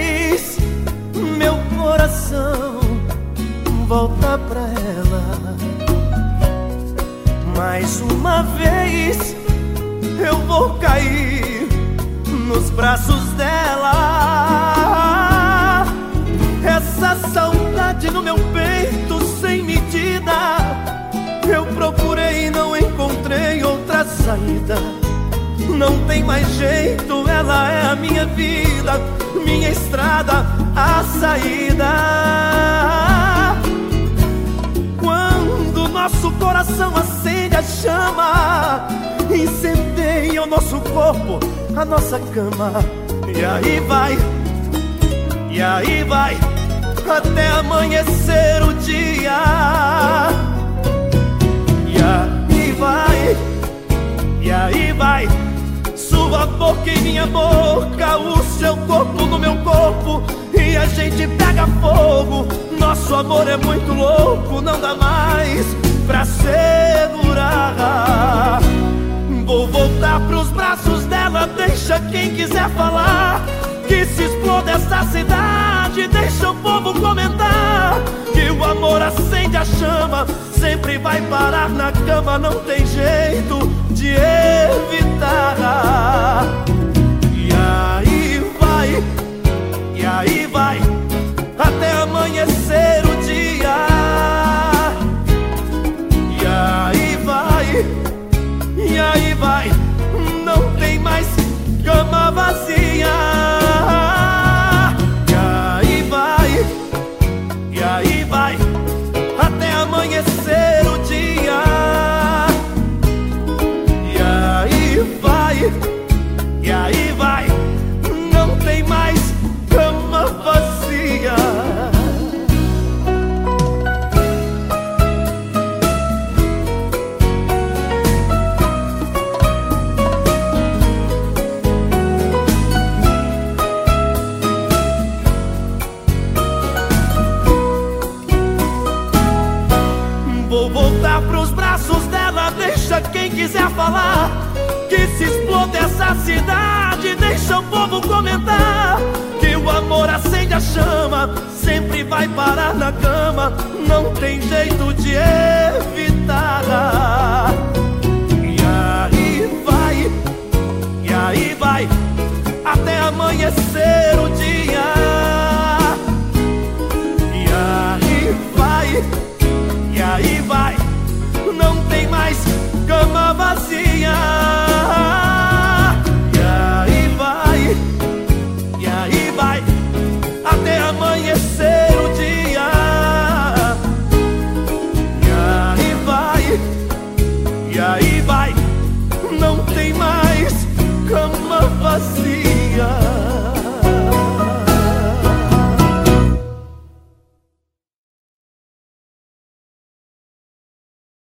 Vez, meu coração volta pra ela. Mais uma vez, eu vou cair nos braços dela. Essa saudade no meu peito sem medida. Eu procurei e não encontrei outra saída. Não tem mais jeito, ela é a minha vida, minha estrada, a saída. Quando nosso coração acende a chama, incendeia o nosso corpo, a nossa cama. E aí vai, e aí vai, até amanhecer o dia. Boca em minha boca, o seu corpo no meu corpo, e a gente pega fogo. Nosso amor é muito louco, não dá mais pra segurar. Vou voltar pros braços dela, deixa quem quiser falar. Que se exploda essa cidade, deixa o povo comentar. Que o amor acende a chama, sempre vai parar na cama, não tem jeito vai, até amanhecer o dia. E aí vai, e aí vai, não tem mais cama vazia. Voltar pros braços dela, deixa quem quiser falar. Que se exploda essa cidade, deixa o povo comentar. Que o amor acende a chama, sempre vai parar na cama. Não tem jeito de evitar. E aí vai, e aí vai, até amanhecer o dia.